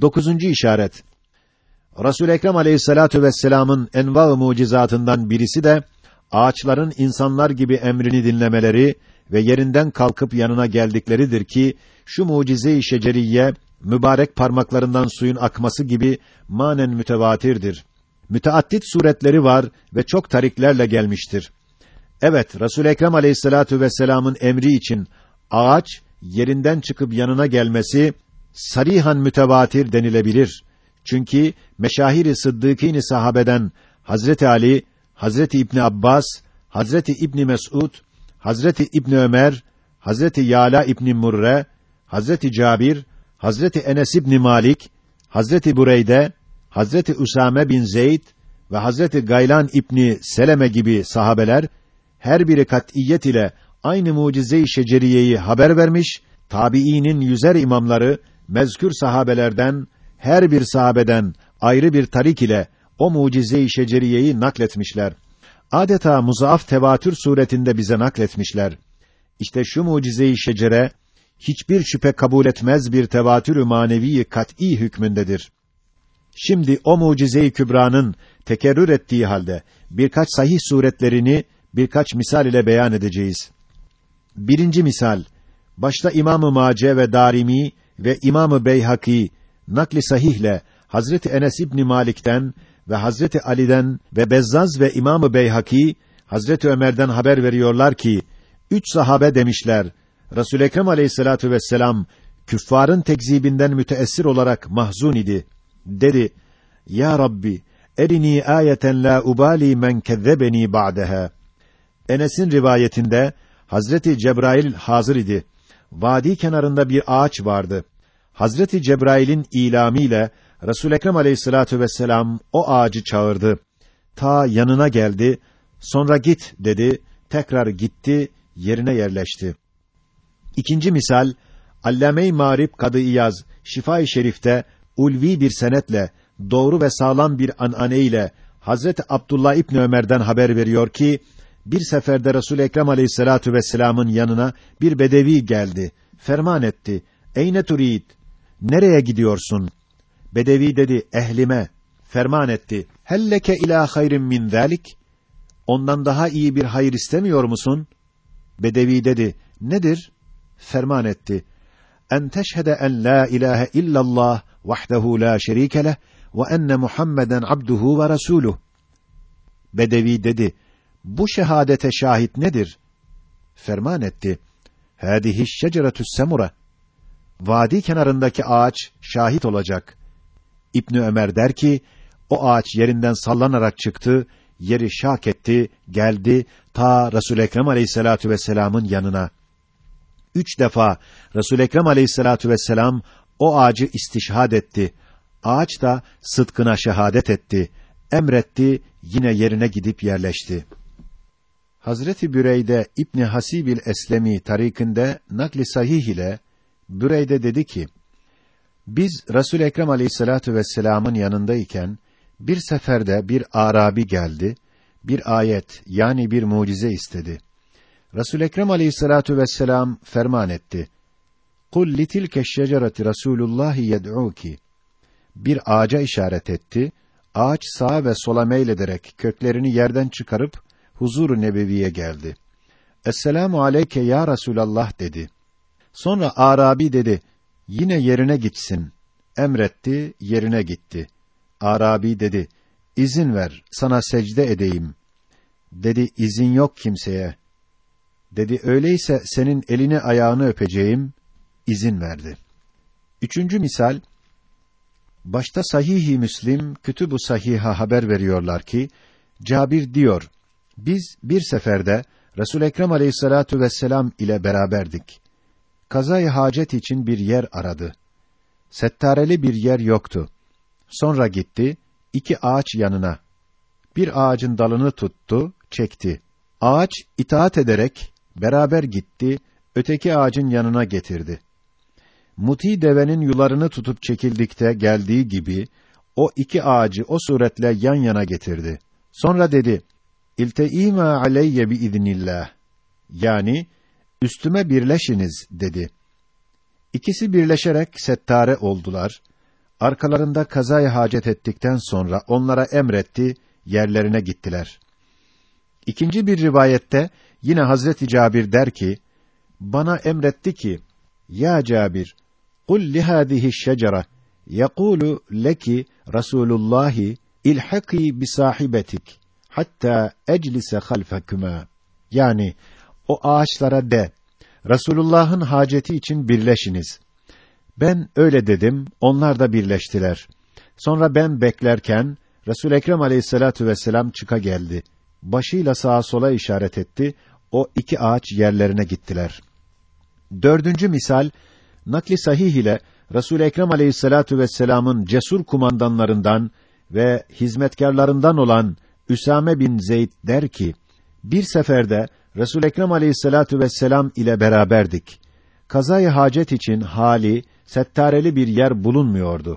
Dokuzuncu işaret. Resul Ekrem Aleyhissalatu vesselam'ın enva mucizatından birisi de ağaçların insanlar gibi emrini dinlemeleri ve yerinden kalkıp yanına geldikleridir ki şu mucize-i şeceriye mübarek parmaklarından suyun akması gibi manen mütevatirdir. Müteaddit suretleri var ve çok tariklerle gelmiştir. Evet, Resul Ekrem Aleyhissalatu vesselam'ın emri için ağaç yerinden çıkıp yanına gelmesi sarihan mütevatir denilebilir. Çünkü meşahiri sıddıkîn sahabeden Hazreti Ali, Hazreti İbn Abbas, Hazreti İbn Mes'ud, Hazreti İbn Ömer, Hazreti Yala İbn Murre, Hazreti Cabir, Hazreti Enes İbn Malik, Hazreti Bureyde, Hazreti Usame bin Zeyd ve Hazreti Gaylan İbni Seleme gibi sahabeler her biri kat'iyet ile aynı mucize-i şeceriyeyi haber vermiş, tabiinin yüzer imamları mezkür sahabelerden her bir sahabeden ayrı bir tarik ile o mucize-i şeceriyeyi nakletmişler. Adeta muzaaf tevatür suretinde bize nakletmişler. İşte şu mucize-i şecere hiçbir şüphe kabul etmez bir tevatür-ü manevi kat'î hükmündedir. Şimdi o mucize-i kübranın tekerrür ettiği halde birkaç sahih suretlerini birkaç misal ile beyan edeceğiz. Birinci misal, başta İmam-ı Mace ve Darimi ve İmam-ı Beyhaki nakli sahihle Hazreti Enes İbn Malik'ten ve Hazreti Ali'den ve Bezzaz ve İmam-ı Beyhaki Hazreti Ömer'den haber veriyorlar ki üç sahabe demişler. Resul Ekrem Aleyhissalatu vesselam küffarın tekzibinden müteessir olarak mahzun idi. Dedi: Ya Rabbi, erini ayeten la ubali men kezzebeni ba'daha. Enes'in rivayetinde Hazreti Cebrail hazır idi. Vadi kenarında bir ağaç vardı. Hazreti Cebrail'in ilamiyle Resul Ekrem Aleyhissalatu vesselam o ağacı çağırdı. Ta yanına geldi. Sonra git dedi. Tekrar gitti, yerine yerleşti. İkinci misal Allame-i Marif Kadı İyaz Şifa-i Şerif'te ulvi bir senetle doğru ve sağlam bir anane ile Hazreti Abdullah İbn Ömer'den haber veriyor ki bir seferde Resul Ekrem Aleyhissalatu vesselam'ın yanına bir bedevi geldi. Ferman etti. Eyne turid? Nereye gidiyorsun? Bedevi dedi, ehlime. Ferman etti. Helleke ila hayrin min zalik? Ondan daha iyi bir hayır istemiyor musun? Bedevi dedi, nedir? Ferman etti. En teşhede en la ilahe illallah vahdehu la şerike leh ve enne Muhammeden abduhu ve resuluh. Bedevi dedi, bu şehadete şahit nedir? Ferman etti. Hâdihi şeceretü's semura. Vadi kenarındaki ağaç şahit olacak. İbni Ömer der ki, o ağaç yerinden sallanarak çıktı, yeri şak etti, geldi ta Resul Ekrem Aleyhissalatu vesselam'ın yanına. Üç defa Resul Ekrem Aleyhissalatu vesselam o ağacı istişhad etti. Ağaç da sıdkına şehadet etti. Emretti, yine yerine gidip yerleşti. Hazreti Büreyde İbni Hasibil Eslemi tarikinde nakli sahih ile Büreyde dedi ki: Biz Resul Ekrem Aleyhissalatu vesselam'ın yanındayken bir seferde bir Arabi geldi, bir ayet yani bir mucize istedi. Resul Ekrem Aleyhissalatu vesselam ferman etti. Kul litilke şecereti Rasulullah yed'uki. Bir ağaca işaret etti. Ağaç sağa ve sola meylederek köklerini yerden çıkarıp huzur-u nebeviye geldi. Esselamu aleyke ya Resulallah dedi. Sonra Arabi dedi, yine yerine gitsin. Emretti, yerine gitti. Arabi dedi, izin ver, sana secde edeyim. Dedi, izin yok kimseye. Dedi, öyleyse senin elini ayağını öpeceğim. İzin verdi. Üçüncü misal, başta Sahih-i Müslim, Kütüb-ü Sahih'a haber veriyorlar ki, Cabir diyor, biz bir seferde Resul Ekrem Aleyhissalatu vesselam ile beraberdik. Kazayı hacet için bir yer aradı. Settareli bir yer yoktu. Sonra gitti, iki ağaç yanına. Bir ağacın dalını tuttu, çekti. Ağaç itaat ederek beraber gitti, öteki ağacın yanına getirdi. Muti devenin yularını tutup çekildikte geldiği gibi o iki ağacı o suretle yan yana getirdi. Sonra dedi: İlteîmâ aleyye biiznillah. Yani üstüme birleşiniz dedi. İkisi birleşerek settare oldular. arkalarında kazayı hacet ettikten sonra onlara emretti, yerlerine gittiler. İkinci bir rivayette yine Hazreti Cabir der ki, bana emretti ki, ya Cabir, kul li hadihi şecere, yekulu leki Rasulullahi ilhaki bi sahibetik hatta eclise halfekuma. Yani o ağaçlara de, Resulullah'ın haceti için birleşiniz. Ben öyle dedim, onlar da birleştiler. Sonra ben beklerken Resul Ekrem Aleyhissalatu vesselam çıka geldi. Başıyla sağa sola işaret etti. O iki ağaç yerlerine gittiler. Dördüncü misal nakli sahih ile Resul Ekrem Aleyhissalatu vesselam'ın cesur kumandanlarından ve hizmetkarlarından olan Üsame bin Zeyd der ki: Bir seferde Resul Ekrem Aleyhissalatu vesselam ile beraberdik. Kazayı hacet için hali, settareli bir yer bulunmuyordu.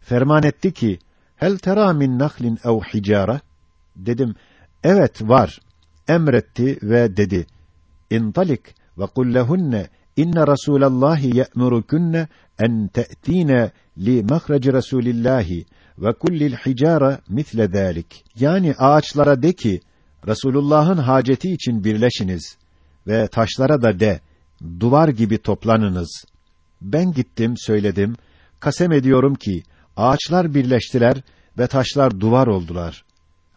Ferman etti ki: "Hel tera min nahlin ev hicara?" Dedim: "Evet var." Emretti ve dedi: "İntalik ve kul inne Rasulallahi ye'murukunne en te'tine li mahraci Rasulillahi ve kullil hicara misle zalik." Yani ağaçlara de ki: Resulullah'ın haceti için birleşiniz ve taşlara da de, duvar gibi toplanınız. Ben gittim, söyledim, kasem ediyorum ki, ağaçlar birleştiler ve taşlar duvar oldular.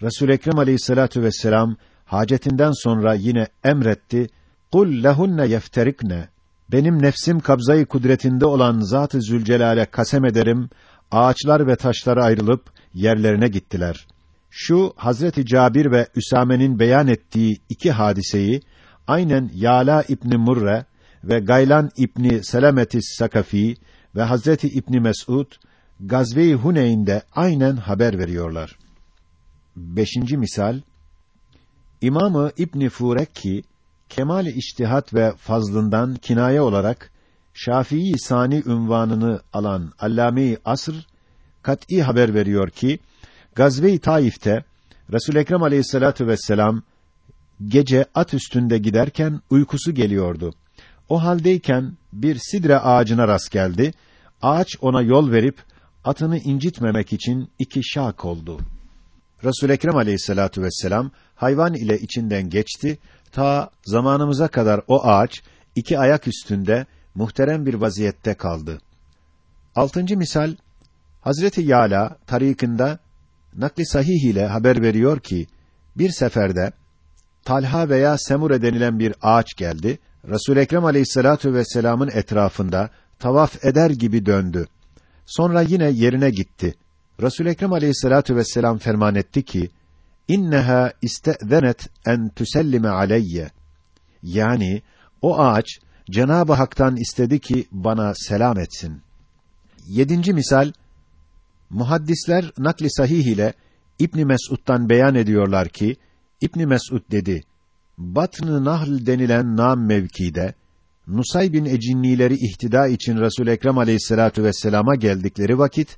Resul Ekrem Aleyhissalatu vesselam hacetinden sonra yine emretti. Kul lehunne yefterikne. Benim nefsim kabzayı kudretinde olan Zat-ı Zülcelal'e kasem ederim. Ağaçlar ve taşlar ayrılıp yerlerine gittiler. Şu Hazreti Cabir ve Üsame'nin beyan ettiği iki hadiseyi aynen Yala İbni Murre ve Gaylan İbni Selametis Sakafi ve Hazreti İbni Mes'ud Gazve-i Huneyn'de aynen haber veriyorlar. Beşinci misal İmamı İbni Furekki kemal-i içtihat ve fazlından kinaye olarak Şafii sani ünvanını alan Allame-i Asr kat'î haber veriyor ki Gazve-i Taif'te Resul Ekrem Aleyhissalatu vesselam gece at üstünde giderken uykusu geliyordu. O haldeyken bir sidre ağacına rast geldi. Ağaç ona yol verip atını incitmemek için iki şak oldu. Resul Ekrem Aleyhissalatu vesselam hayvan ile içinden geçti ta zamanımıza kadar o ağaç iki ayak üstünde muhterem bir vaziyette kaldı. Altıncı misal Hazreti Yala tarikinde nakli sahih ile haber veriyor ki bir seferde Talha veya Semure denilen bir ağaç geldi. Resul Ekrem Aleyhissalatu vesselam'ın etrafında tavaf eder gibi döndü. Sonra yine yerine gitti. Resul Ekrem Aleyhissalatu vesselam ferman etti ki: "İnneha istezenet en tusellime aleyye." Yani o ağaç Cenab-ı Hak'tan istedi ki bana selam etsin. Yedinci misal Muhaddisler nakli sahih ile İbn Mes'ud'dan beyan ediyorlar ki İbn Mes'ud dedi: Batn-ı Nahl denilen nam mevkide Nusaybin ecinnileri ihtida için Resul Ekrem Aleyhissalatu vesselama geldikleri vakit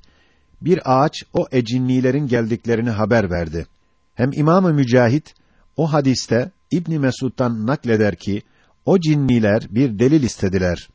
bir ağaç o ecinnilerin geldiklerini haber verdi. Hem İmam-ı Mücahit o hadiste İbn Mesud'dan nakleder ki o cinniler bir delil istediler.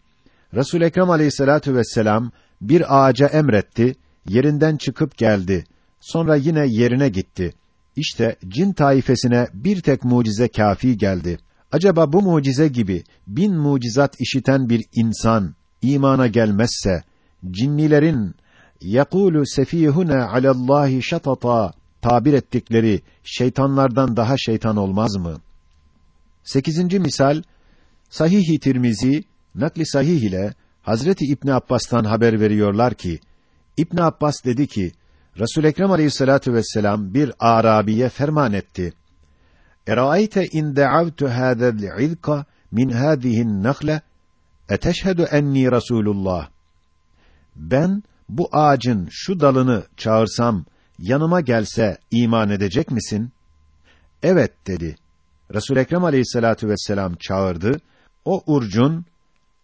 Resul Ekrem Aleyhissalatu vesselam bir ağaca emretti yerinden çıkıp geldi. Sonra yine yerine gitti. İşte cin taifesine bir tek mucize kafi geldi. Acaba bu mucize gibi bin mucizat işiten bir insan imana gelmezse cinnilerin yakulu sefihuna alallahi şatata tabir ettikleri şeytanlardan daha şeytan olmaz mı? Sekizinci misal Sahih-i Tirmizi nakli sahih ile Hazreti İbn Abbas'tan haber veriyorlar ki İbn Abbas dedi ki Resul Ekrem Aleyhissalatu vesselam bir Arabiye ferman etti. Eraayte in da'avtu hâzel ilka min hâzihin nakle eteşhedü enni Rasulullah. Ben bu ağacın şu dalını çağırsam yanıma gelse iman edecek misin? Evet dedi. Resul Ekrem Aleyhissalatu vesselam çağırdı. O urcun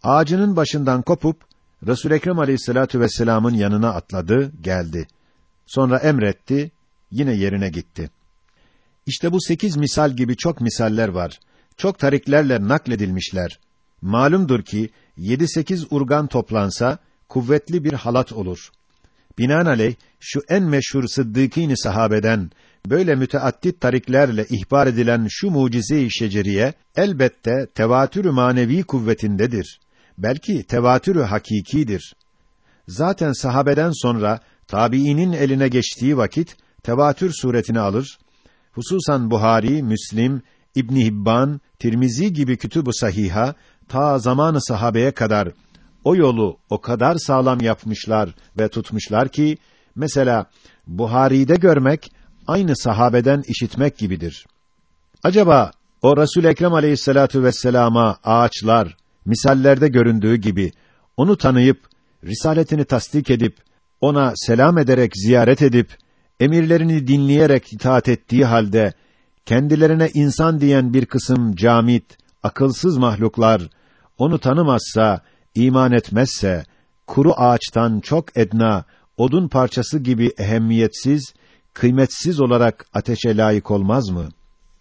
ağacının başından kopup Resul Ekrem Aleyhissalatu vesselam'ın yanına atladı, geldi. Sonra emretti, yine yerine gitti. İşte bu sekiz misal gibi çok misaller var. Çok tariklerle nakledilmişler. Malumdur ki yedi sekiz urgan toplansa kuvvetli bir halat olur. Binaenaleyh şu en meşhur sıddıkîn sahabeden böyle müteaddit tariklerle ihbar edilen şu mucize-i şeceriye elbette tevatür manevi kuvvetindedir. Belki tevatür hakikidir. Zaten sahabeden sonra tabiinin eline geçtiği vakit tevatür suretini alır. Hususan Buhari, Müslim, İbn Hibban, Tirmizi gibi kütüb-ü sahiha ta zamanı sahabeye kadar o yolu o kadar sağlam yapmışlar ve tutmuşlar ki mesela Buhari'de görmek aynı sahabeden işitmek gibidir. Acaba o Resul Ekrem Aleyhissalatu vesselama ağaçlar misallerde göründüğü gibi onu tanıyıp risaletini tasdik edip ona selam ederek ziyaret edip emirlerini dinleyerek itaat ettiği halde kendilerine insan diyen bir kısım camit, akılsız mahluklar onu tanımazsa, iman etmezse kuru ağaçtan çok edna, odun parçası gibi ehemmiyetsiz, kıymetsiz olarak ateşe layık olmaz mı?